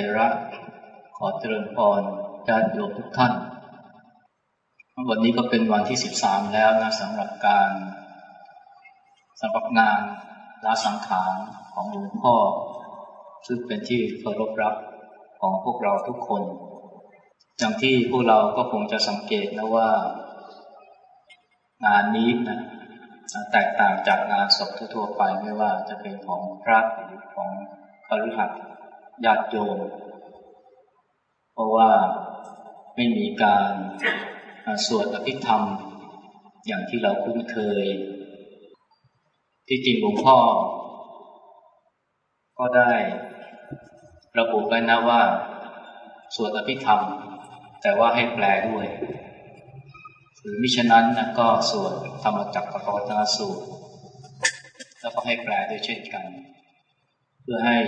เทระ ขอเจริญพรญาติโยมทุกท่าน วันนี้ก็เป็นวันที่ 13 แล้วนะสำหรับการสำหรับงานลาสังขารของหลวงพ่อ ซึ่งเป็นที่เคารพรักของพวกเราทุกคน อย่างที่พวกเราก็คงจะสังเกตนะว่า งานนี้นะแตกต่างจากงานศพทั่วไปไม่ว่าจะเป็นของพระหรือของคฤหัสถ์ ญาติโยม เพราะว่าไม่มีการสวดอภิธรรม อย่างที่เราคุ้นเคย ที่จริงหลวงพ่อ ก็ได้ระบุไว้นะว่า สวดอภิธรรม แต่ว่าให้แปลด้วย หรือมิฉะนั้นนะก็สวดธรรมจักรกับปวัตนสูตร แล้วก็ให้แปลด้วยเช่นกัน เพื่อให้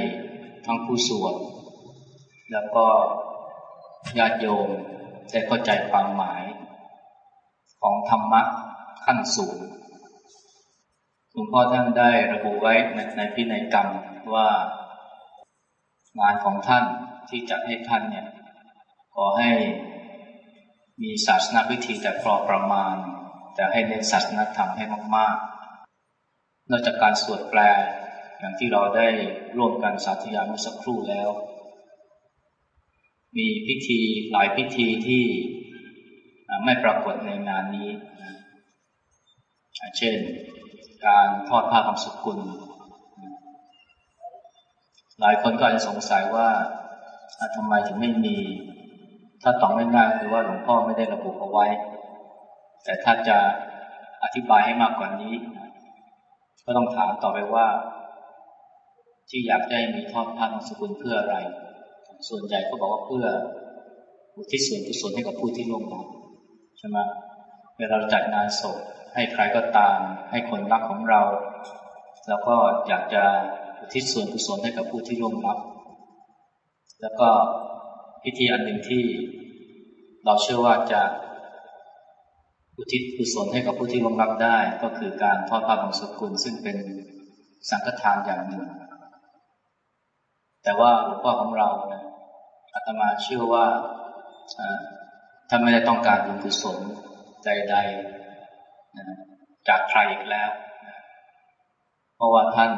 ทั้งผู้สวดแล้วก็ญาติโยมได้เข้าใจความหมาย ของธรรมะขั้นสูงหลวงพ่อท่านได้ระบุไว้ในในพินัยกรรมว่างานของท่านที่จะให้ท่านเนี่ยขอให้มีศาสนาพิธีแต่พอประมาณ แต่ให้เน้นศาสนาธรรมให้มากๆนอกจากการสวดแปล อย่างที่เราได้ร่วมกันสาธยายเมื่อสักครู่แล้ว มีพิธีหลายพิธีที่ไม่ปรากฏในงานนี้ เช่น การทอดผ้าคำสุกุล หลายคนก็อาจจะสงสัยว่าทำไมถึงไม่มี ถ้าตอบง่ายๆคือว่าหลวงพ่อไม่ได้ระบุเอาไว้ แต่ถ้าจะอธิบายให้มากกว่านี้ ก็ต้องถามต่อไปว่า ที่อยากได้มีทอดผ้านามสกุลเพื่ออะไร ส่วนใหญ่ก็บอกว่าเพื่ออุทิศส่วนกุศลให้กับผู้ที่ร่วมงานใช่ไหมเวลาเราจัดงานศพให้ใครก็ตาม ให้คนรักของเรา แล้วก็อยากจะอุทิศส่วนกุศลให้กับผู้ที่ร่วมรับ แล้วก็พิธีอันหนึ่งที่เราเชื่อว่าจะอุทิศกุศลให้กับผู้ที่ร่วมรับได้ ก็คือการทอดผ้าของสกุลซึ่งเป็นสังฆทานอย่างหนึ่ง แต่ว่าหลวงพ่อของเรานะอาตมาเชื่อว่าถ้าไม่ได้ต้องการบุญกุศลใดๆจากใครอีกแล้ว เพราะว่าท่าน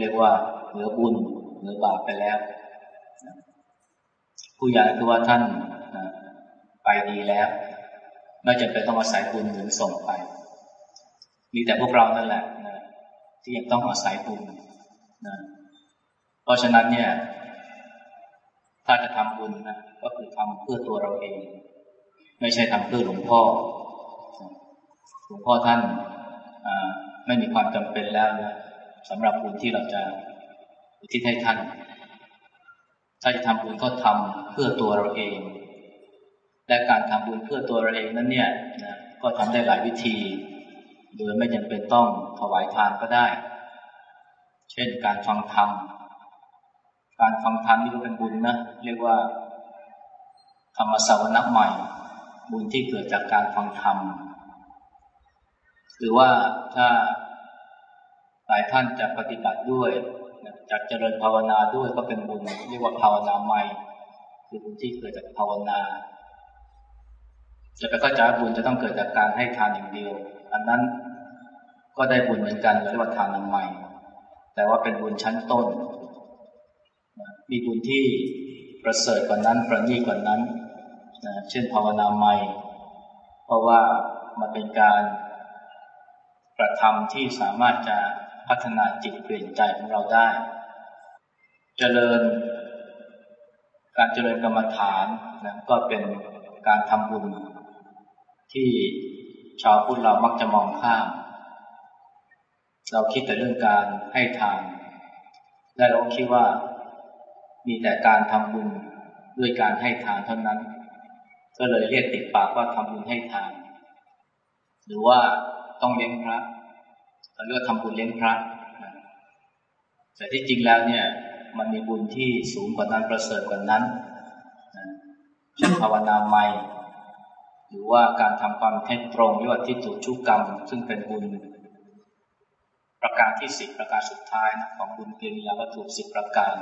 เรียกว่าเหลือบุญเหลือบาปไปแล้ว ผู้ใหญ่คือว่าท่านไปดีแล้ว ไม่จำเป็นต้องอาศัยบุญหรือส่งไป มีแต่พวกเรานั่นแหละนะที่ยังต้องอาศัยบุญนะ เพราะฉะนั้นเนี่ย ถ้าจะทำบุญนะก็คือทำเพื่อตัวเราเอง ไม่ใช่ทำเพื่อหลวงพ่อ หลวงพ่อท่านไม่มีความจำเป็นแล้วนะสำหรับบุญที่เราจะอุทิศให้ท่าน ถ้าจะทำบุญก็ทำเพื่อตัวเราเอง และการทำบุญเพื่อตัวเราเองนั้นเนี่ยนะก็ทำได้หลายวิธี โดยไม่จำเป็นต้องถวายทานก็ได้ เช่นการฟังธรรม การฟังธรรมนี่ก็เป็นบุญนะ เรียกว่าธรรมสาวนักใหม่ บุญที่เกิดจากการฟังธรรม หรือว่าถ้าหลายท่านจะปฏิบัติด้วยจะเจริญภาวนาด้วยก็เป็นบุญ เรียกว่าภาวนาใหม่ คือบุญที่เกิดจากภาวนา จะไปก็จะบุญจะต้องเกิดจากการให้ทานอย่างเดียว อันนั้นก็ได้บุญเหมือนกันเรียกว่าทานใหม่ แต่ว่าเป็นบุญชั้นต้น มีบุญที่ประเสริฐกว่านั้น ประณีกว่านั้นนะเช่นภาวนาใหม่ เพราะว่ามันเป็นการกระทำที่สามารถจะพัฒนาจิตเปลี่ยนใจของเราได้เจริญ การเจริญกรรมฐานนะก็เป็นการทำบุญ ที่ชาวพุทธเรามักจะมองข้าม เราคิดแต่เรื่องการให้ทานและเราคิดว่า มีแต่การทำบุญด้วยการให้ทานเท่านั้น ก็เลยเรียกติดปากว่าทำบุญให้ทาน หรือว่าต้องเลี้ยงพระเราเรียกทำบุญเลี้ยงพระ แต่ที่จริงแล้วเนี่ยมันมีบุญที่สูงกว่านั้นประเสริฐกว่านั้นเช่นภาวนาใหม่หรือว่าการทำความเท็จตรงยอดที่ถูกชุกกรรม ซึ่งเป็นบุญประการที่สิบประการสุดท้ายนะของบุญเกิริยาวัตถุสิบประการ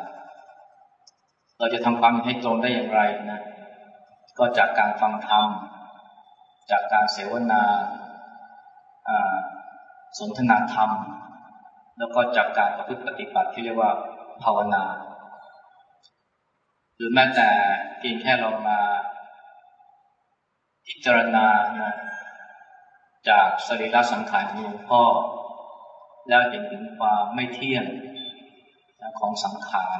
เราจะทำความให้ตรงได้อย่างไรนะก็จากการฟังธรรมจากการเสวนาสนทนาธรรม แล้วก็จากการประพฤติปฏิบัติที่เรียกว่าภาวนา หรือแม้แต่เพียงแค่เรามาพิจารณานะจากสรีระสังขารของหลวงพ่อ แล้วเห็นถึงความไม่เที่ยงของสังขาร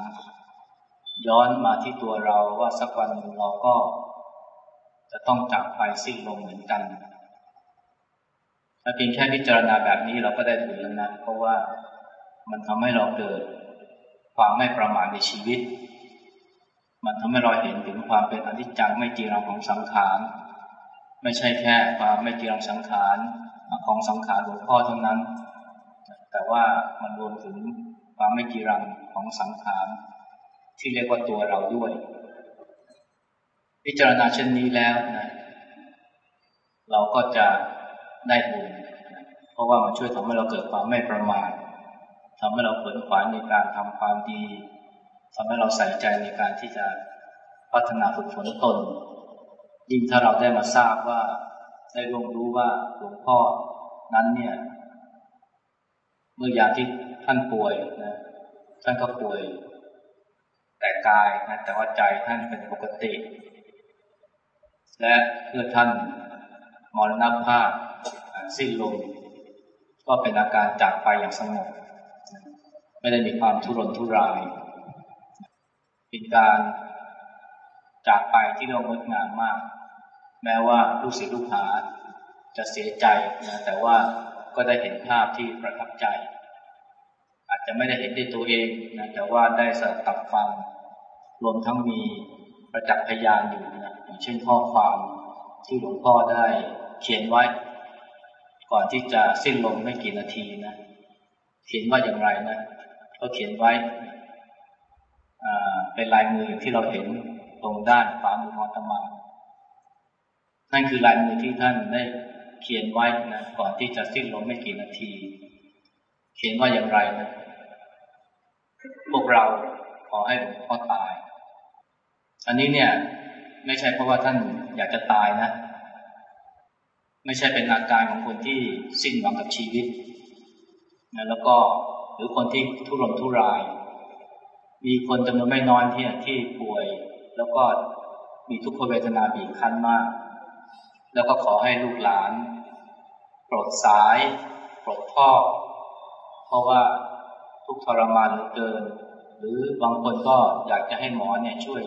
ย้อนมาที่ตัวเราว่าสักวันหนึ่งเราก็ จะต้องจากไปสิ้นลมเหมือนกันถ้าเพียงแค่พิจารณาแบบนี้เราก็ได้บุญแล้วนะเพราะว่ามันทำให้เราเกิดความไม่ประมาทในชีวิต มันทำให้เราเห็นถึงความเป็นอนิจจังไม่จีรังของสังขารไม่ใช่แค่ความไม่จีรังสังขารของสังขารหลวงพ่อเท่านั้น แต่ว่ามันรวมถึงความไม่จีรังของสังขาร ที่เรียกว่าตัวเราด้วย พิจารณาเช่นนี้แล้วนะเราก็จะได้บุญเพราะว่ามันช่วยทำให้เราเกิดความไม่ประมาททำให้เราผลขวานในการทำความดีทำให้เราใส่ใจในการที่จะพัฒนาฝึกฝนตน ยิ่งถ้าเราได้มาทราบว่า ได้ร่วงรู้ว่าหลวงพ่อนั้นเนี่ย เมื่อยาที่ท่านป่วยนะท่านก็ป่วย แต่กายนะแต่ว่าใจท่านเป็นปกติ และเพื่อท่านมรณภาพสิ้นลมก็เป็นอาการจากไปอย่างสงบไม่ได้มีความทุรนทุรายเป็นการจากไปที่เรางดงามมาก แม้ว่าลูกศิษย์ลูกหาจะเสียใจนะแต่ว่าก็ได้เห็นภาพที่ประทับใจ อาจจะไม่ได้เห็นด้วยตัวเองนะแต่ว่าได้สดับฟัง รวมทั้งมีประจักษ์พยานอยู่นะอย่างเช่นข้อความที่หลวงพ่อได้เขียนไว้ ก่อนที่จะสิ้นลมไม่กี่นาทีนะ เขียนว่าอย่างไรนะ ก็เขียนไว้เป็นลายมืออย่างที่เราเห็นตรงด้านขวามือของตมานั่นคือลายมือที่ท่านได้เขียนไว้นะก่อนที่จะสิ้นลมไม่กี่นาที เขียนว่าอย่างไรนะพวกเราขอให้หลวงพ่อตาย อันนี้เนี่ยไม่ใช่เพราะว่าท่านอยากจะตายนะ ไม่ใช่เป็นอาการของคนที่สิ้นหวังกับชีวิตนะแล้วก็หรือคนที่ทุรนทุราย มีคนจำนวนไม่น้อยที่ที่ป่วย แล้วก็มีทุกขเวทนาบีบคั้นมาก แล้วก็ขอให้ลูกหลานปลดสายปลดท่อ เพราะว่าทุกทรมานเหลือเกิน หรือบางคนก็อยากจะให้หมอเนี่ยช่วย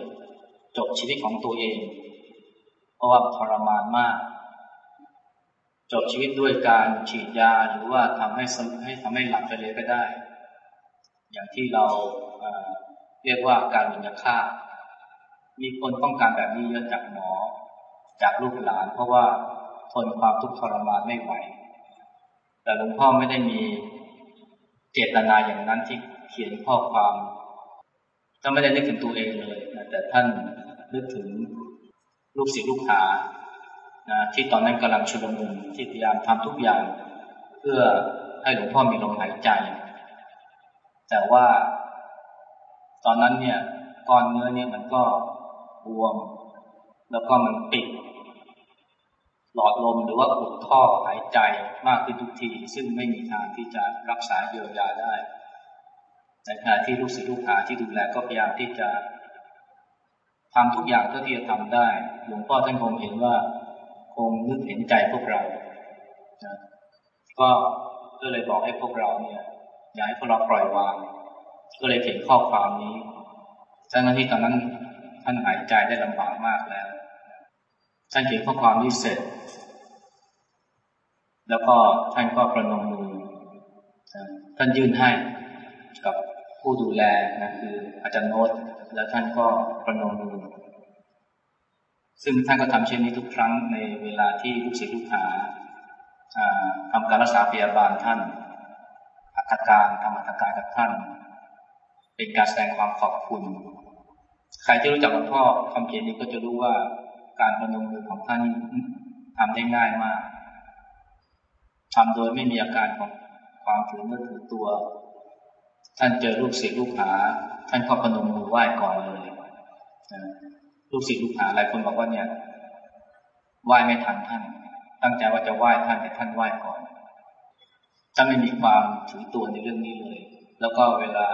จบชีวิตของตัวเอง เพราะว่าทรมานมาก จบชีวิตด้วยการฉีดยาหรือว่าทำให้ให้ทำให้หลับไปเลยก็ได้ อย่างที่เราเรียกว่าการวิญญาฆ่ามีคนต้องการแบบนี้เยอะจากหมอ จากลูกหลาน เพราะว่าทนความทุกข์ทรมานไม่ไหว แต่หลวงพ่อไม่ได้มีเจตนาอย่างนั้นที่เขียนข้อความก็ไม่ได้นึกถึงตัวเองเลย แต่ท่าน นึกถึงลูกศิษย์ลูกหานะที่ตอนนั้นกำลังชุลมุนที่พยายามทำทุกอย่าง เพื่อให้หลวงพ่อมีลมหายใจ แต่ว่าตอนนั้นเนี่ยก้อนเนื้อเนี่ยมันก็บวม แล้วก็มันปิด หลอดลมหรือว่าอุดท่อหายใจมากขึ้นทุกที ซึ่งไม่มีทางที่จะรักษาเยียวยาได้ในขณะที่ลูกศิษย์ลูกหาที่ดูแลก็พยายามที่จะ ทำทุกอย่างเท่าที่จะทำได้ หลวงพ่อท่านคงเห็นว่า คงนึกเห็นใจพวกเรานะก็ก็เลยบอกให้พวกเราเนี่ย อยากให้พวกเราปล่อยวาง ก็เลยเขียนข้อความนี้ทั้งที่ตอนนั้นท่านหายใจได้ลำบากมากแล้ว ท่านเขียนข้อความนี้เสร็จ แล้วก็ท่านก็ประนมมือท่านยื่นให้กับ ผู้ดูแลนะคืออาจารย์โน้ตแล้วท่านก็ประนมมือซึ่งท่านก็ทำเช่นนี้ทุกครั้งในเวลาที่ลูกศิษย์ลูกหาทำการรักษาพยาบาลท่านอัตการทำอัตการกับท่าน เป็นการแสดงความขอบคุณ ใครที่รู้จักหลวงพ่อคำเขียนนี้ก็จะรู้ว่าการประนมมือของท่านทำได้ง่ายมากทำโดยไม่มีอาการของความถือเมื่อถือตัว ท่านเจอลูกศิษย์ลูกหา ท่านก็ประนมมือไหว้ก่อนเลยลูกศิษย์ลูกหาหลายคนบอกว่าเนี่ยไหว้ไม่ทันท่าน ตั้งใจว่าจะไหว้ท่านแต่ท่านไหว้ก่อนท่านไม่มีความถือตัวในเรื่องนี้เลย แล้วก็เวลา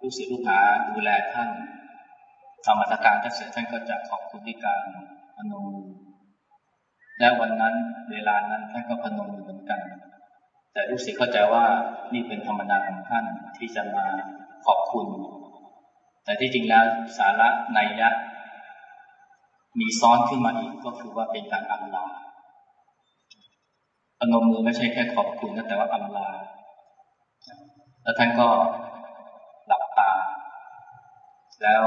ลูกศิษย์ลูกหาดูแลท่านทำมาตรการท่านเสร็จท่านก็จะขอบคุณที่การพนมือและวันนั้นเวลานั้นท่านก็พนมมือเหมือนกัน แต่ลูกศิษย์เข้าใจว่านี่เป็นธรรมดาของท่านที่จะมาขอบคุณ แต่ที่จริงแล้วสาระในยะ มีซ้อนขึ้นมาอีกก็คือว่าเป็นการอำลาพนมมือไม่ใช่แค่ขอบคุณนะแต่ว่าอำลา แล้วท่านก็หลับตา แล้ว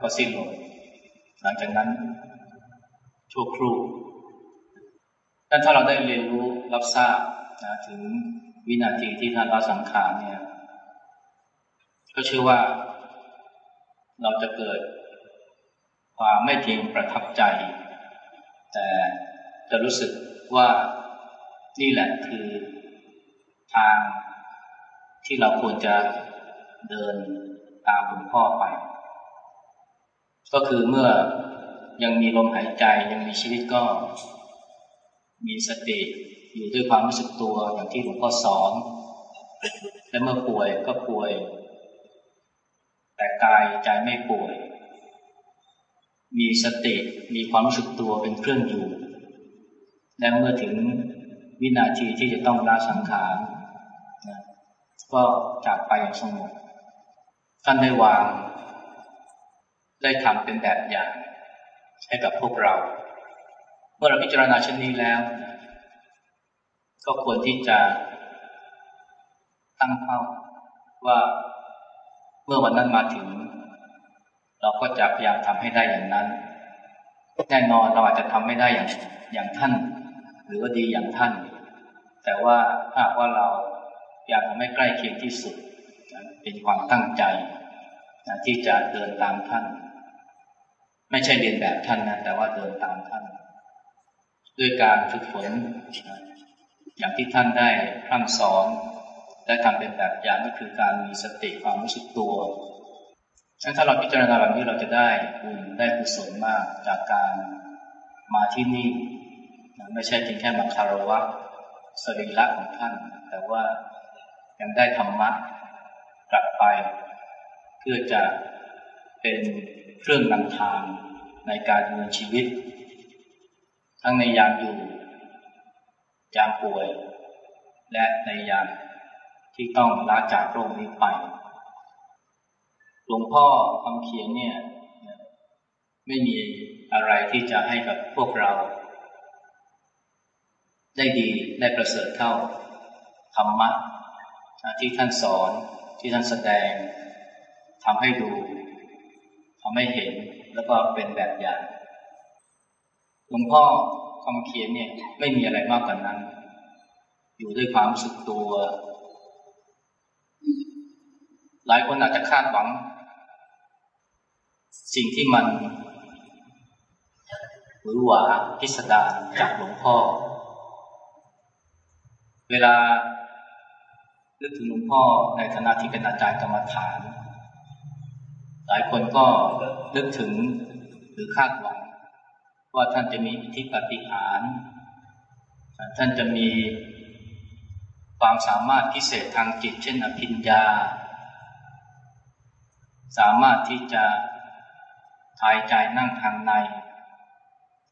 ก็สิ้นลมหลังจากนั้นชั่วครู่ถ้าถ้าเราได้เรียนรู้รับทราบ นะถึงวินาทีที่ท่านละสังขารเนี่ย ก็เชื่อว่า เราจะเกิดความไม่เพียงประทับใจ แต่จะรู้สึกว่านี่แหละคือทางที่เราควรจะเดินตามหลวงพ่อไป ก็คือเมื่อยังมีลมหายใจยังมีชีวิตก็มีสติ อยู่ด้วยความรู้สึกตัวอย่างที่หลวงพ่อสอน และเมื่อป่วยก็ป่วย แต่กายใจไม่ป่วย มีสติมีความรู้สึกตัวเป็นเครื่องอยู่ และเมื่อถึงวินาทีที่จะต้องลาสังขารก็จากไปอย่างสงบท่านได้วาง ได้ทำเป็นแบบอย่างให้กับพวกเรา เมื่อเราพิจารณาเช่นนี้แล้ว ก็ควรที่จะตั้งเป้าว่าเมื่อวันนั้นมาถึง เราก็จะพยายามทำให้ได้อย่างนั้น แน่นอนเราอาจจะทำไม่ได้อย่างอย่างท่าน หรือว่าดีอย่างท่าน แต่ว่าถ้าว่าเราอยากทำให้ใกล้เคียงที่สุด เป็นความตั้งใจที่จะเดินตามท่าน ไม่ใช่เรียนแบบท่านนะแต่ว่าเดินตามท่าน ด้วยการฝึกฝน อย่างที่ท่านได้พร่ำสอนได้ทำเป็นแบบอย่างก็คือการมีสติความรู้สึกตัวฉะนั้นถ้าเราพิจารณาแบบนี้เราจะได้บุญได้กุศลมากจากการมาที่นี่ไม่ใช่เพียงแค่มาคารวะสรีระของท่าน แต่ว่ายังได้ธรรมะกลับไป เพื่อจะเป็นเครื่องนำทางในการดำเนินชีวิต ทั้งในยามอยู่ ยามป่วย และในยามที่ต้องลาจากโรคนี้ไป หลวงพ่อคำเขียนเนี่ยไม่มีอะไรที่จะให้กับพวกเรา ได้ดีได้ประเสริฐเท่าธรรมะที่ท่านสอนที่ท่านแสดงทำให้ดูทำให้เห็นแล้วก็เป็นแบบอย่างหลวงพ่อ คำเขียนเนี่ยไม่มีอะไรมากกว่านั้น อยู่ด้วยความสึกตัว หลายคนอาจจะคาดหวัง สิ่งที่มันหรือหวาพิสดารจากหลวงพ่อ เวลานึกถึงหลวงพ่อในฐานะที่เป็นอาจารย์กรรมฐาน หลายคนก็นึกถึงหรือคาดหวัง ว่าท่านจะมีอิทธิปฏิหาร ท่านจะมีความสามารถพิเศษทางจิต เช่นอภิญญา สามารถที่จะทายใจนั่งทางใน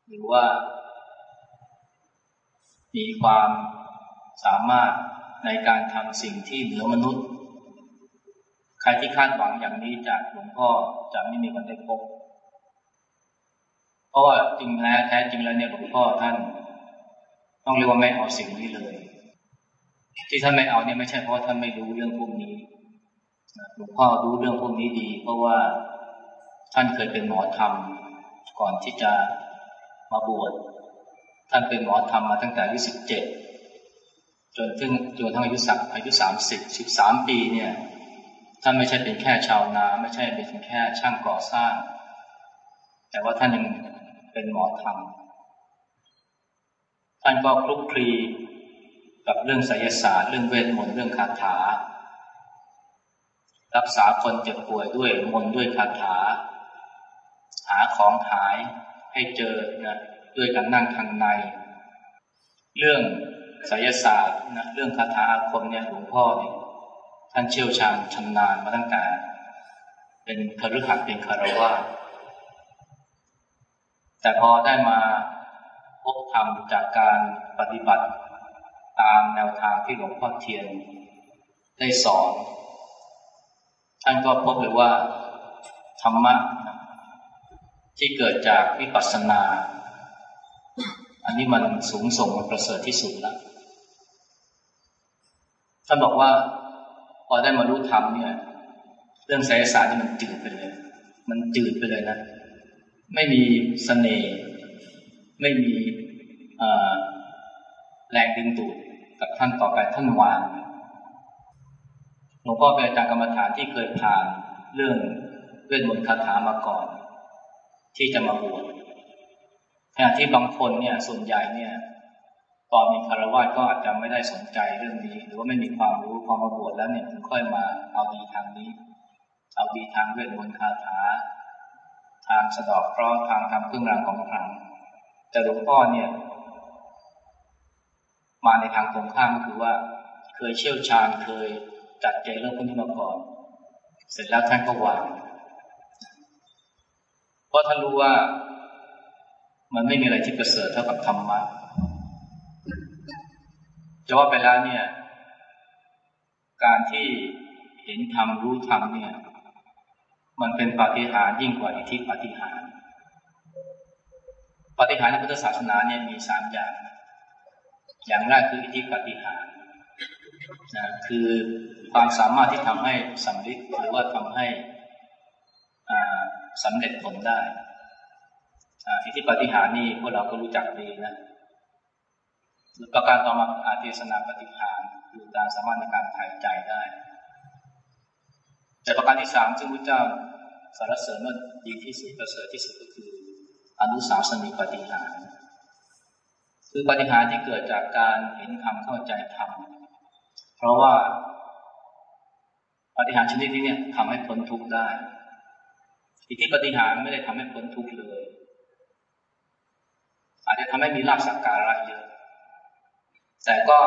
หรือว่า มีความสามารถในการทำสิ่งที่เหนือมนุษย์ ใครที่คาดหวังอย่างนี้จากหลวงพ่อจะไม่มีวันได้พบ ราะว่าจริงแล้วแท้จริงแล้วเนี่ยหลวงพ่อท่าน ต้องเรียกว่าไม่เอาสิ่งนี้เลย ที่ท่านไม่เอาเนี่ยไม่ใช่เพราะว่าท่านไม่รู้เรื่องพวกนี้หลวงพ่อรู้เรื่องพวกนี้ดี เพราะว่าท่านเคยเป็นหมอธรรม ก่อนที่จะมาบวชท่านเป็นหมอธรรมมาตั้งแต่อายุสิบเจ็ดจนถึงจนทั้งอายุสักอายุสามสิบสิบสามปีเนี่ยท่านไม่ใช่เป็นแค่ชาวนา ไม่ใช่เป็นแค่ช่างก่อสร้าง แต่ว่าท่านยัง เป็นหมอธรรม ท่านก็คลุกคลีกับเรื่องไสยศาสตร์เรื่องเวทมนต์เรื่องคาถา รักษาคนเจ็บป่วยด้วยมนต์ด้วยคาถา หาของหายให้เจอนะด้วยการนั่งทางใน เรื่องไสยศาสตร์นะเรื่องคาถาอาคมเนี่ยหลวงพ่อเนี่ยท่านเชี่ยวชาญชำนาญมาตั้งแต่ เป็นคฤหัสถ์เป็นคารวะ แต่พอได้มาพบธรรมจากการปฏิบัติ ตามแนวทางที่หลวงพ่อเทียนได้สอน ท่านก็พบเลยว่า ธรรมะ ที่เกิดจากวิปัสสนา อันนี้มันสูงส่งมันประเสริฐที่สุดแล้วท่านบอกว่าพอได้มารู้ธรรมเนี่ย เรื่องไสยศาสตร์นี่มันจืดไปเลย มันจืดไปเลยนะ ไม่มีสเสน่ห์ไม่มีแรงดึงดูดกับท่านต่อไปท่านวางหลวงพ่อเป็นอาจารย์กรรมฐานที่เคยผ่านเรื่องเวทมนต์คาถามาก่อน ที่จะมาบวชขณะที่บางคนเนี่ยส่วนใหญ่เนี่ยตอนมีคารวะก็อาจจะไม่ได้สนใจเรื่องนี้ หรือว่าไม่มีความรู้พอมาบวชแล้วเนี่ยถึงค่อยมาเอาดีทางนี้ เอาดีทางเวทมนต์คาถา ทางสะดอกเคราะห์ทางทำเครื่องรางของขลังแต่หลวงพ่อเนี่ย มาในทางตรงข้ามก็คือว่า เคยเชี่ยวชาญเคยจัดใจเรื่องพวกนี้มาก่อน เสร็จแล้วท่านก็วางเพราะท่านรู้ว่ามันไม่มีอะไรที่ประเสริฐเท่ากับธรรมะจะว่าไปแล้วเนี่ย การที่เห็นธรรมรู้ธรรมเนี่ย มันเป็นปาฏิหาริย์ยิ่งกว่าอิทธิปาฏิหาริย์ปาฏิหาริย์ในพุทธศาสนาเนี่ยมีสามอย่าง อย่างแรกคืออิทธิปฏิหารนะคือความสามารถที่ทำให้สำเร็จหรือว่าทำให้สำเร็จผลได้อิทธิปฏิหารนี่พวกเราก็รู้จักดีนะประการต่อมาอาเทศนาปฏิหารคือการสามารถในการถ่ายใจได้ แต่ประการที่สามซึ่งพระเจ้าสารเสริญว่าดีที่สุดประเสริฐที่สุดก็คืออนุสาสนีปฏิหารคือปฏิหารที่เกิดจากการเห็นธรรมเข้าใจธรรมเพราะว่าปฏิหารชนิดนี้เนี่ยทำให้พ้นทุกข์ได้อิทธิปฏิหารไม่ได้ทำให้พ้นทุกข์เลย อาจจะทำให้มีลาภสักการะเยอะ แต่ก็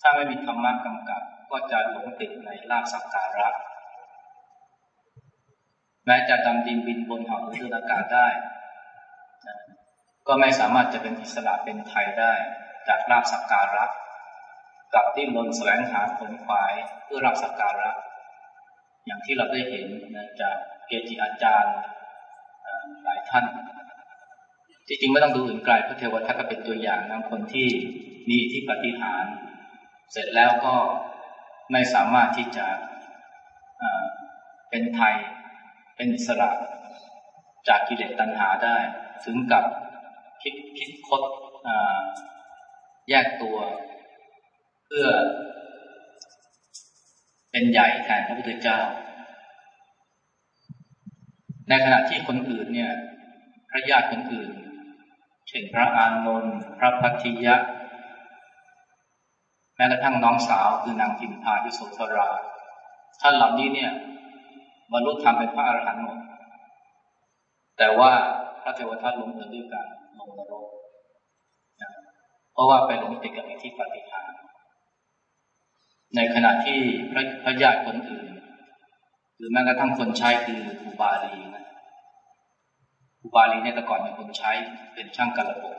ถ้าไม่มีธรรมะกำกับ ก็จะหลงติดในลาภสักการะ แม้จะดำดินบินบนหอหรือเดินอากาศได้ ก็ไม่สามารถจะเป็นอิสระเป็นไทยได้จากราบสักการะกับที่มนแสวงหาผลควายเพื่อรับสักการะ อย่างที่เราได้เห็นนะจากเกจิอาจารย์หลายท่าน ที่จริงไม่ต้องดูอื่นไกลพระเทวทัตก็เป็นตัวอย่างนะคนที่มีที่ปฏิหาร เสร็จแล้วก็ ไม่สามารถที่จะเป็นไทยเป็นอิสระจากกิเลสตัณหาได้ ถึงกับคิดคิดคดแยกตัว เพื่อ เป็นใหญ่แทนพระพุทธเจ้า ในขณะที่คนอื่นเนี่ยพระญาติคนอื่น เช่นพระอานนท์พระพัทธิยะ ม้กระทั่งน้องสาวคือนางพิมพายุโสธรา ท่านเหล่านี้เนี่ยบรรลุธรรมเป็นพระอรหันต์หมด แต่ว่าพระเทวทัตลงเอยด้วยกันลงนรกเพราะว่าไปหลงติดกับอิทธิปฏิหารในขณะที่พระพระญาติคนอื่น หรือแม้กระทั่งคนใช้คืออุบาลีนะอุบาลีเนี่ยแต่ก่อนเป็นคนใช้เป็นช่างกระปก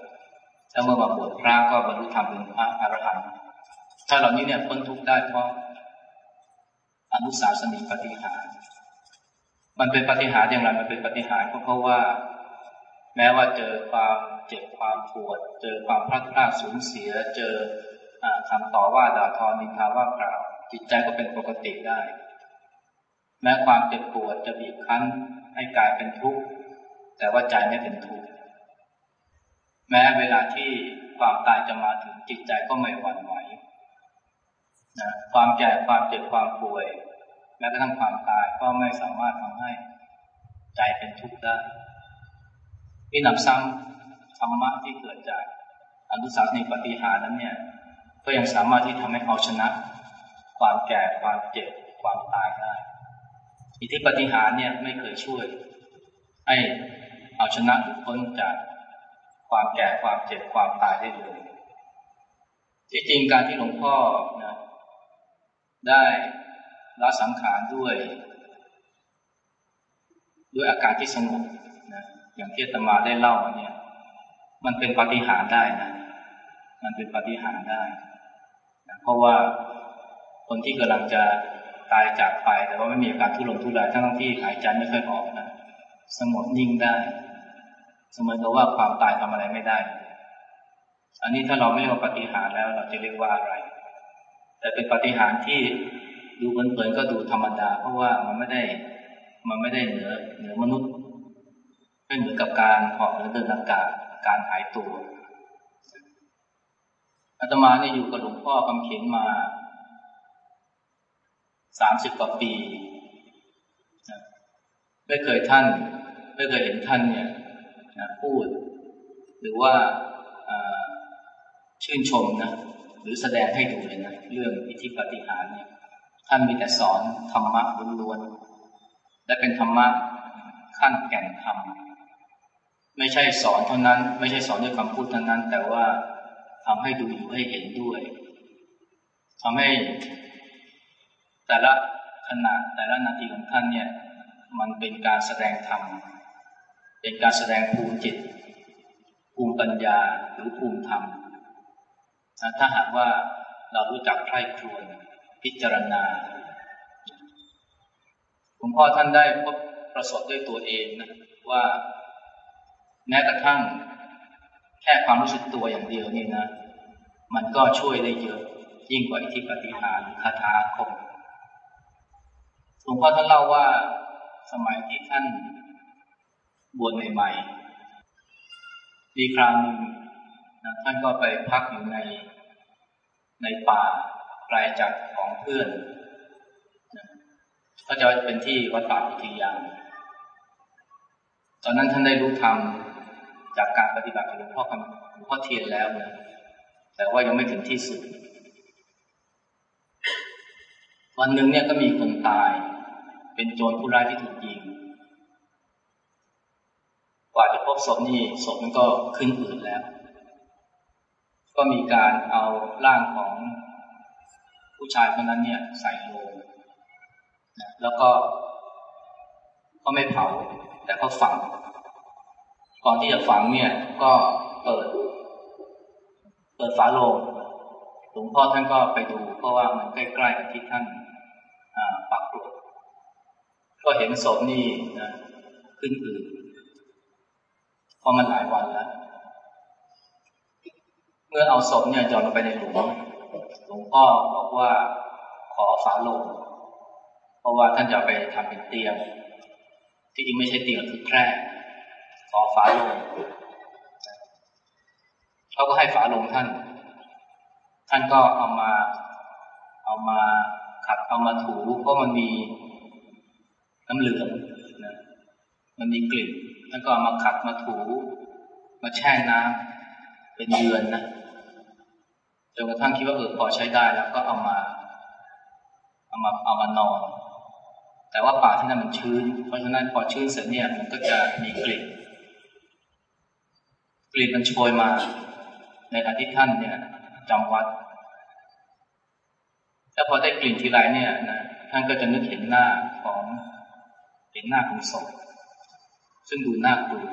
แล้วเมื่อมาบวชพระก็บรรลุธรรมเป็นพระอรหันต์ ถ้าเหล่านี้เนี่ยพ้นทุกข์ได้เพราะอนุสาสนีปฏิหาร มันเป็นปฏิหารอย่างไร มันเป็นปฏิหารเพราะว่า แม้ว่าเจอความเจ็บความปวด เจอความพลาดพลาดสูญเสีย เจอคำต่อว่าด่าทอนินทาว่ากล่าว จิตใจก็เป็นปกติได้ แม้ความเจ็บปวดจะบีบคั้นให้กายเป็นทุกข์ แต่ว่าใจไม่เป็นทุกข์ แม้เวลาที่ความตายจะมาถึงจิตใจก็ไม่หวั่นไหว นะความแก่ความเจ็บความป่วย แม้กระทั่งความตายก็ไม่สามารถทำให้ใจเป็นทุกข์ได้ที่นำซ้ำธรรมะที่เกิดจากอนุสาวรีย์ปฏิหารนั้นเนี่ย ก็ยังสามารถที่ทำให้เอาชนะ ความแก่ความเจ็บความตายได้อิทธิปฏิหารเนี่ยไม่เคยช่วย ให้เอาชนะหรือพ้นจากความแก่ความเจ็บความตายได้เลยที่จริงการที่หลวงพ่อนะ ได้ละสังขารด้วย ด้วยอาการที่สงบนะอย่างที่ตมาได้เล่ามาเนี่ยมันเป็นปฏิหารได้นะ มันเป็นปฏิหารได้นะเพราะว่าคนที่กำลังจะตายจากไป แต่ว่าไม่มีอาการทุรนทุรายทั้งที่หายใจไม่ค่อยออกนะสงบนิ่งได้ เสมือนกับว่าความตายทำอะไรไม่ได้ อันนี้ถ้าเราไม่เรียกว่าปฏิหารแล้ว เราจะเรียกว่าอะไร แต่เป็นปฏิหารที่ดูเผินๆก็ดูธรรมดา เพราะว่ามันไม่ได้มันไม่ได้เหนือเหนือมนุษย์ไม่เหมือนกับการเหาะหรือเดินอากาศการหายตัวอาตมาเนี่ยอยู่กับหลวงพ่อคำเขียนมาสามสิบกว่าปีไม่เคยท่านไม่เคยเห็นท่านเนี่ยนะพูด หรือว่าชื่นชมนะ หรือแสดงให้ดูเลยนะเรื่องอิทธิปฏิหารเนี่ยท่านมีแต่สอนธรรมะล้วนๆและเป็นธรรมะขั้นแก่นธรรมไม่ใช่สอนเท่านั้น ไม่ใช่สอนด้วยคำพูดเท่านั้น แต่ว่าทำให้ดูอยู่ให้เห็นด้วยทำให้แต่ละขณะแต่ละนาทีของท่านเนี่ยมันเป็นการแสดงธรรมเป็นการแสดงภูมิจิต ภูมิปัญญาหรือภูมิธรรม ถ้าหากว่าเรารู้จักใคร่ครวญพิจารณาหลวงพ่อท่านได้พบประสบด้วยตัวเองนะว่า แม้กระทั่ง แค่ความรู้สึกตัวอย่างเดียวนี่นะ มันก็ช่วยได้เยอะ ยิ่งกว่าอิทธิปฏิหารคาถาคมหลวงพ่อท่านเล่าว่าสมัยที่ท่านบวชใหม่ๆมีคราวหนึ่งนะท่านก็ไปพักอยู่ใน ในป่าไกลจากของเพื่อนก็จะเป็นที่วัดป่าพุทธิยาตอนนั้นท่านได้รู้ธรรมจากการปฏิบัติของหลวงพ่อคำหลวงพ่อเทียนแล้วนะแต่ว่ายังไม่ถึงที่สุด วันหนึ่งเนี่ยก็มีคนตาย เป็นโจรผู้ร้ายที่ถูกยิง กว่าจะพบศพนี่ศพมันก็ขึ้นอืดแล้ว ก็มีการเอาร่างของผู้ชายคนนั้นเนี่ยใส่โลงนะแล้วก็ก็ไม่เผา แต่ก็ฝัง ก่อนที่จะฝังเนี่ย ก็เปิด เปิดฝาโลงหลวงพ่อท่านก็ไปดู เพราะว่ามันใกล้ๆกับที่ท่านปักกรดก็เห็นศพนี่นะขึ้นอืดเพราะมันหลายวันแล้ว เมื่อเอาศพเนี่ยจอดลงไปในหลุมหลวงพ่อบอกว่าขอฝาลง เพราะว่าท่านจะไปทำเป็นเตียง ที่จริงไม่ใช่เตียงคือแคร่ขอฝาลงเขาก็ให้ฝาลงท่าน ท่านก็เอามา เอามาขัดเอามาถูเพราะมันมีน้ำเหลืองนะมันมีกลิ่นแล้วก็มาขัดมาถู มาแช่น้ำเป็นเดือนนะ จนกระทั่งคิดว่าเออพอใช้ได้แล้วก็เอามาเอามาเอามานอน แต่ว่าป่าที่นั่นมันชื้น เพราะฉะนั้นพอชื้นเสร็จเนี่ยมันก็จะมีกลิ่นกลิ่นมันโชยมา ในขณะที่ท่านเนี่ยจำวัดแล้วพอได้กลิ่นทีไรเนี่ยนะท่านก็จะนึกเห็นหน้าของเห็นหน้าของศพซึ่งดูน่ากลัว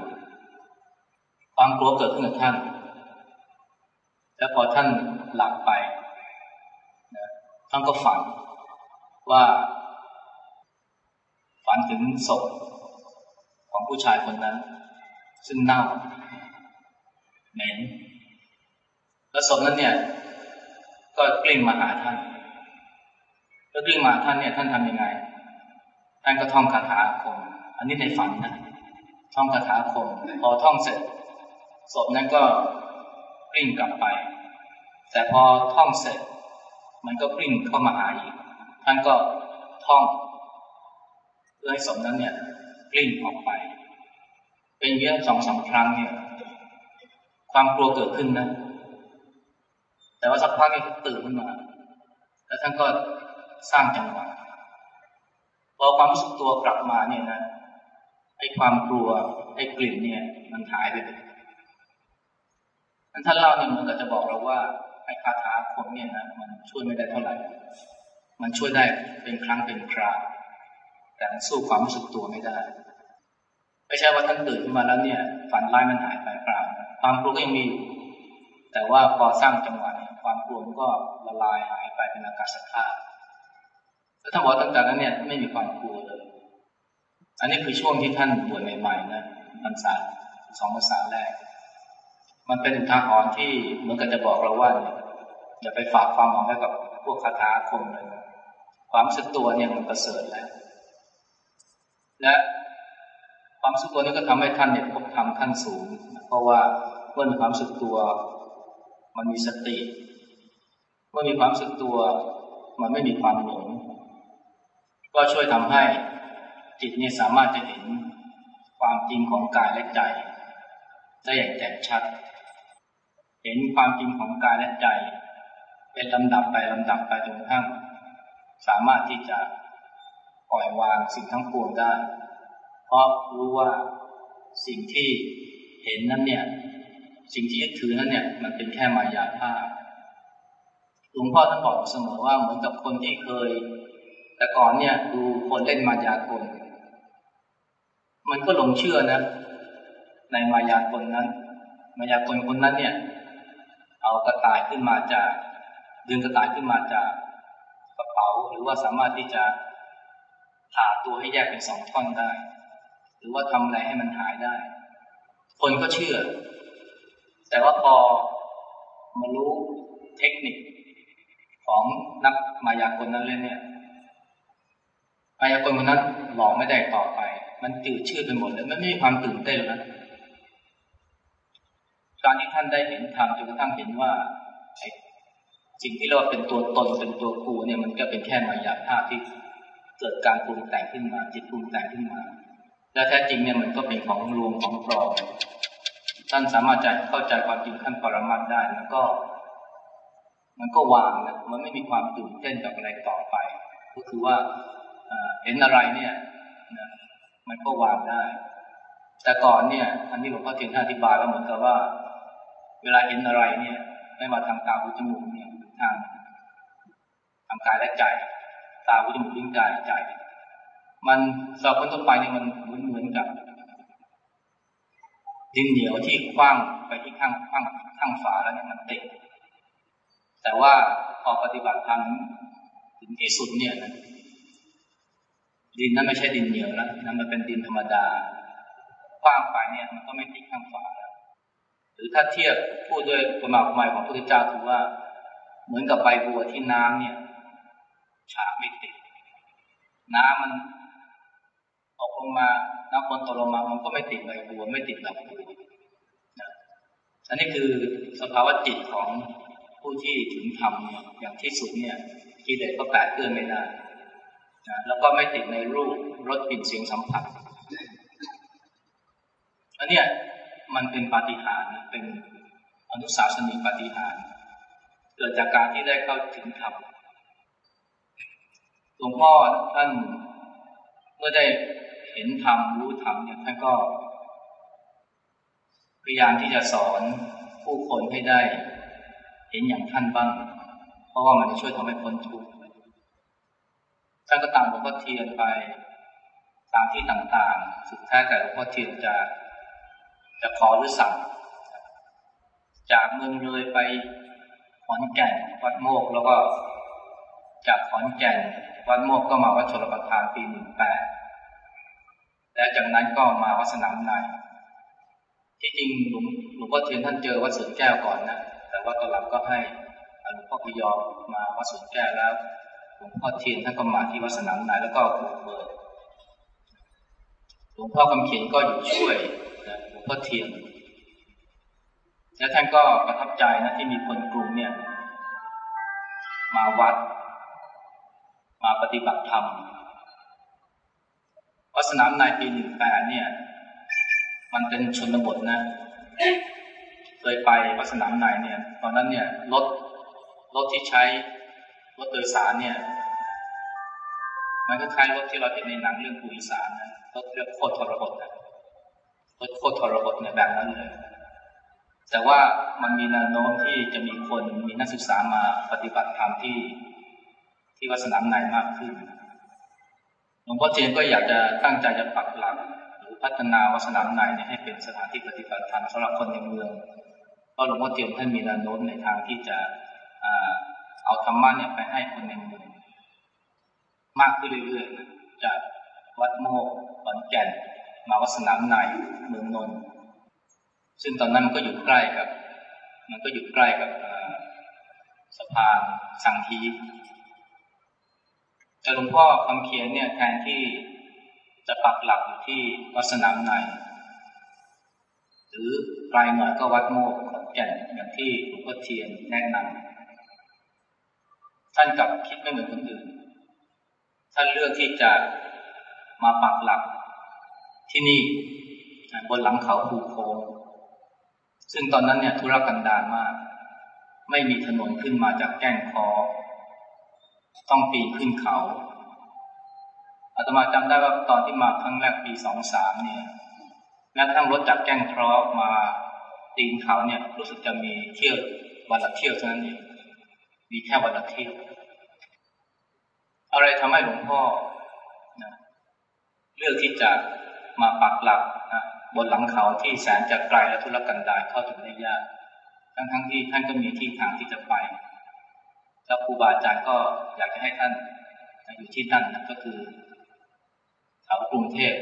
ความกลัวเกิดขึ้นกับท่าน แล้วพอท่าน หลับไปนะท่านก็ฝันว่าฝันถึงศพของผู้ชายคนนั้น ซึ่งเน่าเหม็นแล้วศพนั้นเนี่ย ก็กลิ้งมาหาท่านแล้วกลิ้งมาท่านเนี่ยท่านทำยังไง ท่านก็ท่องคาถาคม อันนี้ในฝันนะท่องคาถาคม พอท่องเสร็จศพนั้นก็กลิ้งกลับไป แต่พอท่องเสร็จ มันก็กลิ้งเข้ามาหาอีกท่านก็ท่องเพื่อให้ศพนั้นเนี่ยกลิ้งออกไป เป็นเยอะสองสาครั้งเนี่ย ความกลัวเกิดขึ้นนะ แต่ว่าสักพักนี่ตื่นขึ้นมา แล้วท่านก็สร้างจังหวะพอความรู้สึกตัวกลับมาเนี่ยนะไอ้ความกลัวไอ้กลิ่นเนี่ย มันหายไปเลยท่านเล่าเนี่ยเหมือนกับจะบอกเราว่า อ้คาถาคมเนี่ยนะมันช่วยไม่ได้เท่าไหร่ มันช่วยได้เป็นครั้งเป็นคราวแต่มันสู้ความรู้สึกตัวไม่ได้ ไม่ใช่ว่าท่านตื่นขึ้นมาแล้วเนี่ยฝันร้ายมันหายไปเปล่าความกลัวก็ยังมีอยู่แต่ว่าพอสร้างจังหวะเนี่ยความกลัวมันก็ละลายหายไปเป็นอากาศธาตุแล้วถ้าบอกตั้งแต่นั้นเนี่ยไม่มีความกลัวเลย อันนี้คือช่วงที่ท่านบวชใหม่ๆนะพรรษาสองภาษาแรก มันเป็นทางอ่อนที่เหมือนกับจะบอกเราว่าอย่าไปฝากความหวังไว้กับพวกคาถาคมเลยความสึกตัวเนี่ยมันประเสริฐแล้ว และความสึกตัวนี้ก็ทำให้ท่านเนี่ยพบธรรมขั้นสูง เพราะว่าเมื่อมีความสึกตัว มันมีสติ เมื่อมีความสึกตัว มันไม่มีความหลงก็ช่วยทำให้จิตเนี่ยสามารถจะเห็นความจริงของกายและใจ ได้อย่างแจ่มชัด เห็นความจริงของกายและใจ เป็นลำดับไปลำดับไปจนกระทั่งสามารถที่จะปล่อยวางสิ่งทั้งปวงได้ เพราะรู้ว่าสิ่งที่เห็นนั้นเนี่ย สิ่งที่ยึดถือนั้นเนี่ย มันเป็นแค่มายาภาพหลวงพ่อท่านบอกเสมอว่าเหมือนกับคนที่เคย แต่ก่อนเนี่ยดูคนเล่นมายากลมันก็หลงเชื่อนะ ในมายากลนั้น มายากลคนนั้นเนี่ย เอากระต่ายขึ้นมาจากดึงกระต่ายขึ้นมาจากกระเป๋า หรือว่าสามารถที่จะผ่าตัวให้แยกเป็นสองท่อนได้ หรือว่าทำอะไรให้มันหายได้ คนก็เชื่อ แต่ว่าพอมารู้เทคนิคของนักมายากลนั้นเลยเนี่ยมายากลคนนั้นหลอกไม่ได้ต่อไป มันตื่นเชื่อไปหมดเลยมันไม่มีความตื่นเต้นแล้ว การที่ท่านได้เห็นธรรมจนกระทั่งเห็นว่าสิ่งที่เราเป็นตัวตนเป็นตัวกูเนี่ยมันก็เป็นแค่มายาภาพที่เกิดการปรุงแต่งขึ้นมา จิตปรุงแต่งขึ้นมา และแท้จริงเนี่ยมันก็เป็นของรวมของปลอมท่านสามารถจะเข้าใจความจริงขั้นปรมัตได้แล้วก็ มันก็วางนะมันไม่มีความตื่นเต้นกับอะไรต่อไป ก็คือว่าเห็นอะไรเนี่ยมันก็วางได้ แต่ก่อนเนี่ยท่านที่หลวงพ่อเทียนอธิบายก็เหมือนกับว่า เวลาเห็นอะไรเนี่ย ไม่มาทางตาหูจมูกเนี่ยทางทางกายและใจ ตาหูจมูกลิ้นกายใจ มันสอบคนทั่วไปเนี่ยมันเหมือนเหมือนกับดินเหนียวที่คว้างไปที่ข้างข้างข้างฝาแล้วเนี่ยมันติดแต่ว่าพอปฏิบัติธรรมถึงที่สุดเนี่ยดินนั้นไม่ใช่ดินเหนียวแล้วนั่นมันเป็นดินธรรมดาคว้างไปเนี่ยมันก็ไม่ติดข้างฝา รือถ้าเทียบพูดด้วยประมาณหมายของพระพุทธเจ้าคือว่า เหมือนกับใบบัวที่น้ำเนี่ย ฉาบไม่ติด น้ำมันตกลงมาน้ำฝนตกลงมามันก็ไม่ติดใบบัวไม่ติดดอกบัวอันนี้คือสภาวะจิตของผู้ที่ถึงธรรมเนี่ยอย่างที่สุดเนี่ยกิเลสก็แปดเกื้อนไม่ได้นะแล้วก็ไม่ติดในรูปรสกลิ่นเสียงสัมผัสอันนี้ มันเป็นปาฏิหาริย์เป็นอนุสาสนีปาฏิหาริย์เกิดจากการที่ได้เข้าถึงธรรมหลวงพ่อท่านเมื่อได้เห็นธรรมรู้ธรรมเนี่ยท่านก็ พยายามที่จะสอนผู้คนให้ได้ เห็นอย่างท่านบ้าง เพราะว่ามันจะช่วยทำให้พ้นทุกข์ท่านก็ตามหลวงพ่อเทียนไปตามที่ต่างๆ สุดท้ายแต่หลวงพ่อเทียนจะ จะขอหรือสั่ง จากเมืองเลยไปขอนแก่นวัดโมกแล้วก็จากขอนแก่นวัดโมกก็มาวัดชลประทานปีหนึ่งแปดและจากนั้นก็มาวัดสนามในที่จริงหลวงหลวงพ่อเทียนท่านเจอวัดสวนแก้วก่อนนะแต่ว่าตอนหลังก็ให้หลวงพ่อพยอมมาวัดสวนแก้วแล้วหลวงพ่อเทียนท่านก็มาที่วัดสนามในแล้วก็ถูกเปิดหลวงพ่อคำเขียนก็อยู่ช่วย พ่อเทียน และท่านก็ประทับใจนะที่มีคนกลุ่มเนี่ย มาวัด มาปฏิบัติธรรมวัดสนามในปีหนึ่งแปดเนี่ย มันเป็นชนบทนะ เคยไปวัดสนามในเนี่ย ตอนนั้นเนี่ยรถรถที่ใช้รถโดยสารเนี่ย มันก็คล้ายรถที่เราเห็นในหนังเรื่องปูอีสานนะรถเรียกโคตรทรหดนะ โคตรทรหดเนี่ยแบบนั้นเลย แต่ว่ามันมีแนวโน้มที่จะมีคนมีนักศึกษามาปฏิบัติธรรมที่ที่วัดสนามในมากขึ้นหลวงพ่อเทียนก็อยากจะตั้งใจจะปักหลักหรือพัฒนาวัดสนามในให้เป็นสถานที่ปฏิบัติธรรมสำหรับคนในเมืองเพราะหลวงพ่อเทียนท่านมีแนวโน้มในทางที่จะเอาธรรมะเนี่ยไปให้คนในเมืองมากขึ้นเรื่อยๆจากวัดโมกขอนแก่น มาวัดสนามในเมืองนนท์ซึ่งตอนนั้นมันก็อยู่ใกล้กับ มันก็อยู่ใกล้กับสะพานสังทีแต่หลวงพ่อคำเขียนเนี่ยแทนที่จะปักหลักอยู่ที่วัดสนามในหรือไกลหน่อยก็วัดโมกขอนแก่นอย่างที่หลวงพ่อเทียนแนะนำท่านกลับคิดไม่เหมือนคนอื่นท่านเลือกที่จะมาปักหลัก ที่นี่บนหลังเขาภูโคงซึ่งตอนนั้นเนี่ยธุรกันดารมาก ไม่มีถนนขึ้นมาจากแก้งคอ ต้องปีนขึ้นเขาอาตมาจำได้ว่าตอนที่มาครั้งแรกปีสองสามเนี่ยแม้กระทั่งรถจากแก้งครอมาตีนเขาเนี่ยรู้สึกจะมีเที่ยววันละเที่ยวเท่านั้นเองมีแค่วันละเที่ยว อะไรทำให้หลวงพ่อนะเลือกที่จะ มาปักหลักนะบนหลังเขาที่แสนจะไกลและทุรกันดารเข้าถึงได้ยาก ทั้งทั้งที่ท่านก็มีที่ทางที่จะไป แล้วครูบาอาจารย์ก็อยากจะให้ท่านอยู่ที่นั่นนะก็คือแถวกรุงเทพ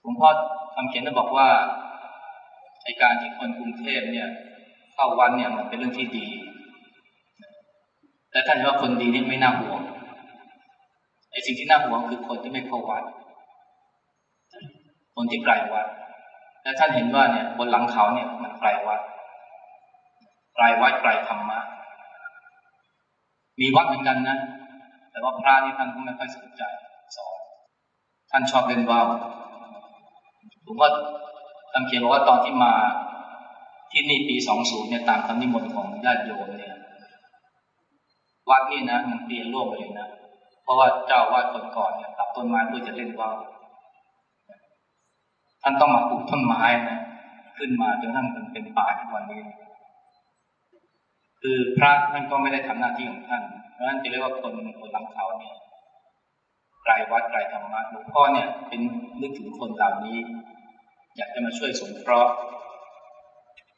หลวงพ่อคำเขียนได้บอกว่าในการที่คนกรุงเทพเนี่ยเข้าวันเนี่ยมันเป็นเรื่องที่ดี แต่ท่านว่าคนดีนี่ไม่น่าห่วงไอ้สิ่งที่น่าห่วงคือคนที่ไม่เข้าวัด คนที่ไกลวัด และท่านเห็นว่าเนี่ยบนหลังเขาเนี่ยมันไกลวัด ไกลวัดไกลธรรมะ มีวัดเหมือนกันนะ แต่ว่าพระนี่ท่านก็ไม่ค่อยสนใจสอน ท่านชอบเล่นว่าวผมว่าคำเขียนบอกว่าตอนที่มาที่นี่ปีสองศูนย์เนี่ยตามคำนิมนต์ของญาติโยมเนี่ยวัดนี่นะมันเปลี่ยนโลกไปเลยนะ เพราะว่าเจ้าวาดคนก่อนเนี่ยตัดต้นไม้เพื่อจะเล่นว่าว ท่านต้องมาปลูกต้นไม้นะขึ้นมาจนท่านเป็นป่าทุกวันนี้ คือพระท่านก็ไม่ได้ทำหน้าที่ของท่าน เพราะฉะนั้นจะเรียกว่าคนคนหลังเขาเนี่ยไกลวัดไกลธรรมะหลวงพ่อเนี่ยเป็นนึกถึงคนเหล่านี้ อยากจะมาช่วยสงเคราะห์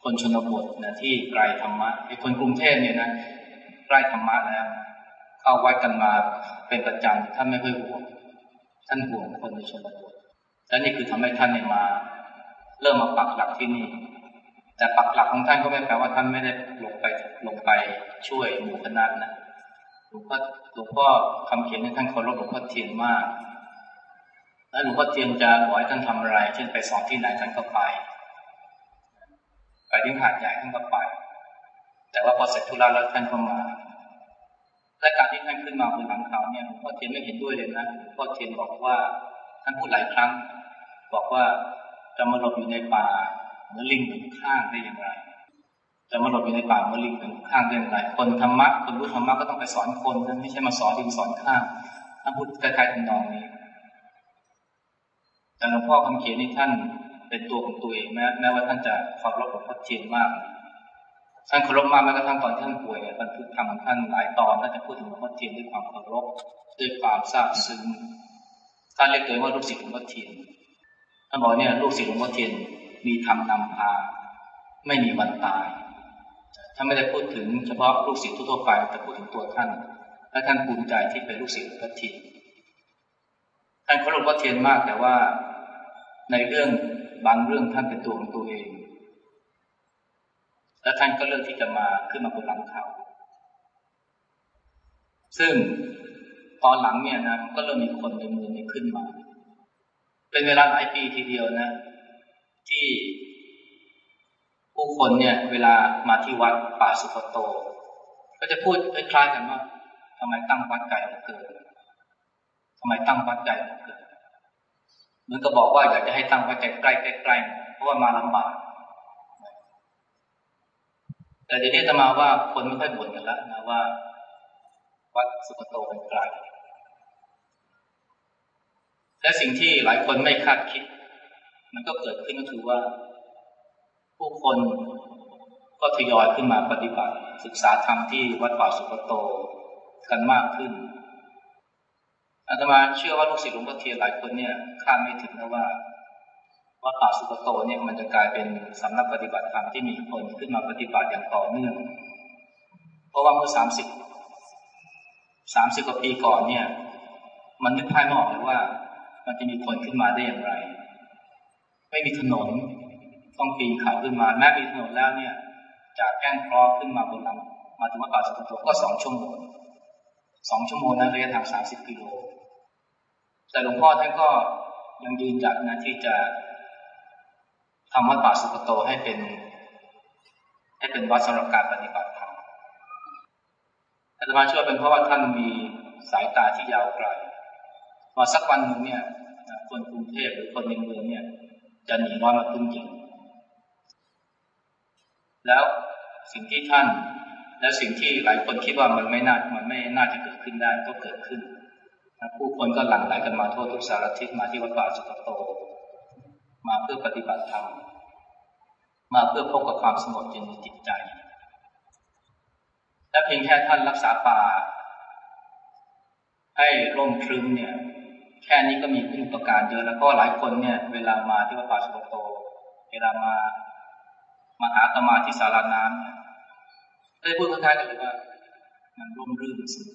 คนชนบทนะที่ไกลธรรมะไอ้คนกรุงเทพเนี่ยนะใกล้ธรรมะแล้วเข้าวัดกันมาเป็นประจำท่านไม่ค่อยห่วงท่านห่วงคนในชนบท และนี่คือทำให้ท่านเนี่ยมา เริ่มมาปักหลักที่นี่ แต่ปักหลักของท่านก็ไม่แปลว่าท่านไม่ได้ลงไปลงไปช่วยหมู่คณะนะหลวงพ่อหลวงพ่อคำเขียนในท่านเคารพหลวงพ่อเทียนมาก แล้วหลวงพ่อเทียนจะบอกให้ท่านทำอะไร เช่นไปสอนที่ไหนท่านก็ไป ไปที่หาดใหญ่ท่านก็ไป แต่ว่าพอเสร็จธุระแล้วท่านก็มาและการที่ท่านขึ้นมาบนหลังเขาเนี่ยหลวงพ่อเทียนไม่เห็นด้วยเลยนะหลวงพ่อเทียนบอกว่าท่านพูดหลายครั้ง บอกว่าจะมาหลบอยู่ในป่าเมื่อลิงเป็นข้างได้อย่างไร จะมาหลบอยู่ในป่าเมื่อลิงเป็นข้างได้อย่างไร คนธรรมะคนรู้ธรรมะก็ต้องไปสอนคนไม่ใช่มาสอนลิงสอนข้างท่านพูดคล้ายๆทำนองนี้ แต่หลวงพ่อคำเขียนนี่ท่านเป็นตัวของตัวเองแม้แม้ว่าท่านจะเคารพหลวงพ่อเทียนมากท่านเคารพมากแม้กระทั่งตอนท่านป่วยบันทึกธรรมท่านหลายตอนน่านจะพูดถึงหลวงพ่อเทียนด้วยความเคารพด้วยความซาบซึ้งท่านเรียกตัวว่าลูกศิษย์หลวงพ่อเทียน ท่านบอกเนี่ยลูกศิษย์หลวงพ่อเทียนมีธรรมนำพา ไม่มีวันตายท่านไม่ได้พูดถึงเฉพาะลูกศิษย์ทั่วไปแต่พูดถึงตัวท่าน และท่านภูมิใจที่เป็นลูกศิษย์หลวงพ่อเทียนท่านเคารพหลวงพ่อเทียนมากแต่ว่าในเรื่องบางเรื่องท่านเป็นตัวของตัวเอง แล้วท่านก็เลือกที่จะมาขึ้นมาบนหลังเขา ซึ่งตอนหลังเนี่ยนะก็เริ่มมีคนในเมืองนี้ขึ้นมา เป็นเวลาหลายปีทีเดียวนะ ที่ผู้คนเนี่ยเวลามาที่วัดป่าสุขโต ก็จะพูดคล้ายๆกันว่าทำไมตั้งวัดไกลเหลือเกินทำไมตั้งวัดไกลเหลือเกินเหมือนก็บอกว่าอยากจะให้ตั้งวัดใกล้ใกล้ๆเพราะว่ามาลำบากแต่เดี๋ยวนี้จะมาว่าคนไม่ค่อยบ่นกันแล้วนะว่า วัดสุกโตเป็นไกล และสิ่งที่หลายคนไม่คาดคิด มันก็เกิดขึ้นก็คือว่า ผู้คนก็ทยอยขึ้นมาปฏิบัติ ศึกษาธรรมที่วัดป่าสุกโตกันมากขึ้นอาตมาเชื่อว่าลูกศิษย์หลวงพ่อเทียนหลายคนเนี่ยคาดไม่ถึงนะว่าวัดป่าสุกโตเนี่ยมันจะกลายเป็นสำนักปฏิบัติธรรมที่มีคนขึ้นมาปฏิบัติอย่างต่อเนื่อง เพราะว่าเมื่อสามสิบสามสิบกว่าปีก่อนเนี่ย มันนึกภาพไม่ออกเลยว่า มันจะมีคนขึ้นมาได้อย่างไร ไม่มีถนน ต้องปีนเขาขึ้นมา แม้มีถนนแล้วเนี่ย จากแก้งคลอขึ้นมาบนลำมาถึงวัดป่าสุกโตก็สองชั่วโมงสองชั่วโมงนั้นระยะทางสามสิบกิโล แต่หลวงพ่อท่านก็ยังยืนจัดนะที่จะทำวัดป่าสุกโตให้เป็น ให้เป็นวัดสำหรับการปฏิบัติธรรมอาตมาเชื่อเป็นเพราะว่าท่านมีสายตาที่ยาวไกล ว่าสักวันหนึ่งเนี่ยคนกรุงเทพหรือคนในเมืองเนี่ยจะหนีร้อนมาพึ่งจริงแล้วสิ่งที่ท่านและสิ่งที่หลายคนคิดว่ามันไม่น่ามันไม่น่าจะเกิดขึ้นได้ก็เกิดขึ้นผู้คนก็หลั่งไหลกันมาทั่วทุกสารทิศมาที่วัดป่าสุกโต มาเพื่อปฏิบัติธรรมมาเพื่อพบกับความสงบเย็นจิตใจ และเพียงแค่ท่านรักษาป่าให้ร่มครึ้มเนี่ย แค่นี้ก็มีคุณประการเยอะแล้วก็หลายคนเนี่ยเวลามาที่วัดป่าสุกโตเวลามามาหาตมาที่ศาลาน้ำเนี่ยได้พูดท้ายๆกันเลยว่า มันร่มรื่นสุด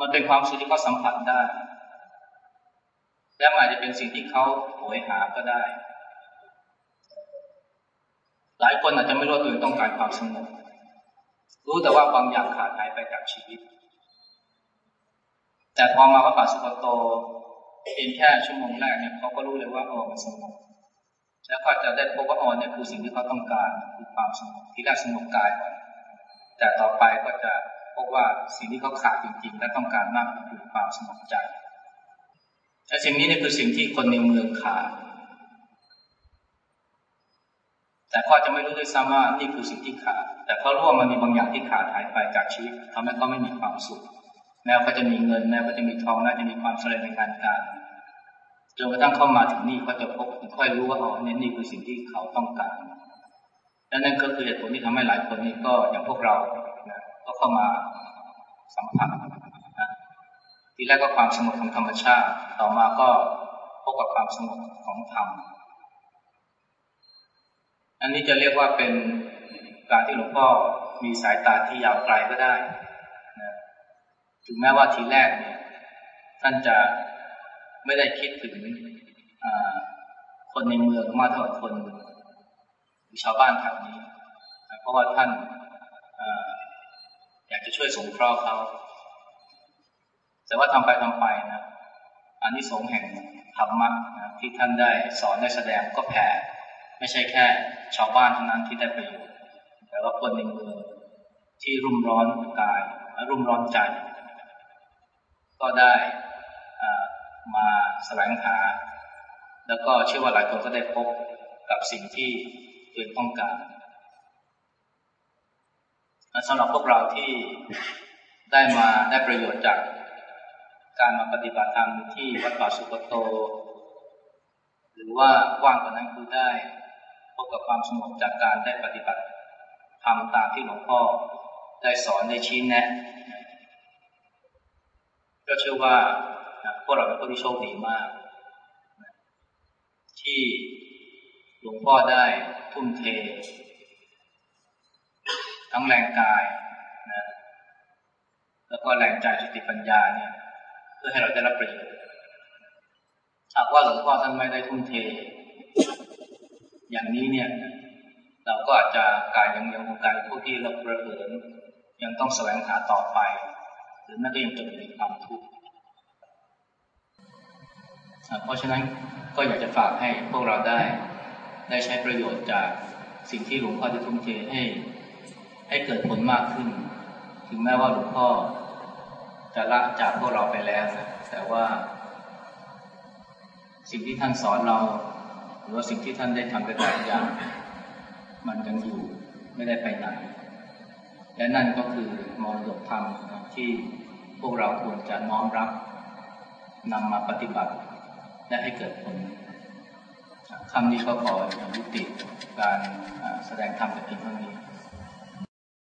มันเป็นความสุขที่เขาสัมผัสได้ และอาจจะเป็นสิ่งที่เขาโหยหาก็ได้ หลายคนอาจจะไม่รู้ตัวเองต้องการความสงบรู้แต่ว่าบางอย่างขาดหายไปจากชีวิต แต่พอมาว่าป่าสุกโตเพียงแค่ชั่วโมงแรกเนี่ยเขาก็รู้เลยว่าอ๋อมันสงบแล้วก็จะได้พบว่าอ๋อเนี่ยคือสิ่งที่เขาต้องการคือความสงบที่แรกสงบกายก่อนแต่ต่อไปก็จะพบว่าสิ่งที่เขาขาดจริงๆ และต้องการมากคือความสงบใจแต่สิ่งนี้เนี่ยคือสิ่งที่คนในเมืองขาดแต่เขาจะไม่รู้ด้วยซ้ำว่านี่คือสิ่งที่ขาดแต่เขารู้ว่ามันมีบางอย่างที่ขาดหายไปจากชีวิตทำให้เขาไม่มีความสุข แม้เขาจะมีเงิน แม้เขาจะมีทองแม้จะมีความสำเร็จในการงานจนกระทั่งเข้ามาถึงนี่เขาจะพบค่อยรู้ว่าอ๋อนี่นี่คือสิ่งที่เขาต้องการและนั่นก็คือเหตุผลที่ทำให้หลายคนนี่ก็อย่างพวกเราก็เข้ามาสัมผัสทีแรกก็ความสงบของธรรมชาติ ต่อมาก็พบกับความสงบของธรรม อันนี้จะเรียกว่าเป็นการที่หลวงพ่อมีสายตาที่ยาวไกลก็ได้ ถึงแม้ว่าทีแรกเนี่ยท่านจะไม่ได้คิดถึงคนในเมืองมากเท่าคนชาวบ้านแถวนี้ เพราะว่าท่านอยากจะช่วยสงเคราะห์เขา แต่ว่าทำไปทำไปนะอันนี้สงแห่งธรรมะนะที่ท่านได้สอนได้แสดงก็แผ่ไม่ใช่แค่ชาวบ้านเท่านั้นที่ได้ประโยชน์แต่ว่าคนในเมืองที่รุ่มร้อนกายและรุ่มร้อนใจ ก็ได้มาแสวงหา แล้วก็เชื่อว่าหลายคนก็ได้พบกับสิ่งที่ตัวเองต้องการสำหรับพวกเราที่ได้มาได้ประโยชน์จากการมาปฏิบัติธรรมที่วัดป่าสุกโต หรือว่ากว้างกว่านั้นคือได้พบกับความสงบจากการได้ปฏิบัติทำตามที่หลวงพ่อได้สอนได้ชี้แนะ ก็เชื่อว่าพวกเราเป็นคนที่โชคดีมาก ที่หลวงพ่อได้ทุ่มเท ทั้งแรงกายนะแล้วก็แรงใจสติปัญญาเนี่ยเพื่อให้เราได้รับประโยชน์หากว่าหลวงพ่อท่านไม่ได้ทุ่มเท อย่างนี้เนี่ย เราก็อาจจะกลายยังยังคงกายเป็นผู้ที่เราเรินยังต้องแสวงหาต่อไป รือไม่ก็ยังจมอยู่ในความทุกข์เพราะฉะนั้นก็อยากจะฝากให้พวกเราได้ ได้ใช้ประโยชน์จากสิ่งที่หลวงพ่อจะทุ่มเทให้ ให้เกิดผลมากขึ้น ถึงแม้ว่าหลวงพ่อจะละจากพวกเราไปแล้วนะแต่ว่า สิ่งที่ท่านสอนเรา หรือว่าสิ่งที่ท่านได้ทำไปหลายอย่างมันยังอยู่ไม่ได้ไปไหนและนั่นก็คือมรดกธรรมที่ พวกเราควรจะน้อมรับนำมาปฏิบัติ และให้เกิดผลคำนี้ก็ขอยุติการแสดงธรรมแต่เพียงเท่านี้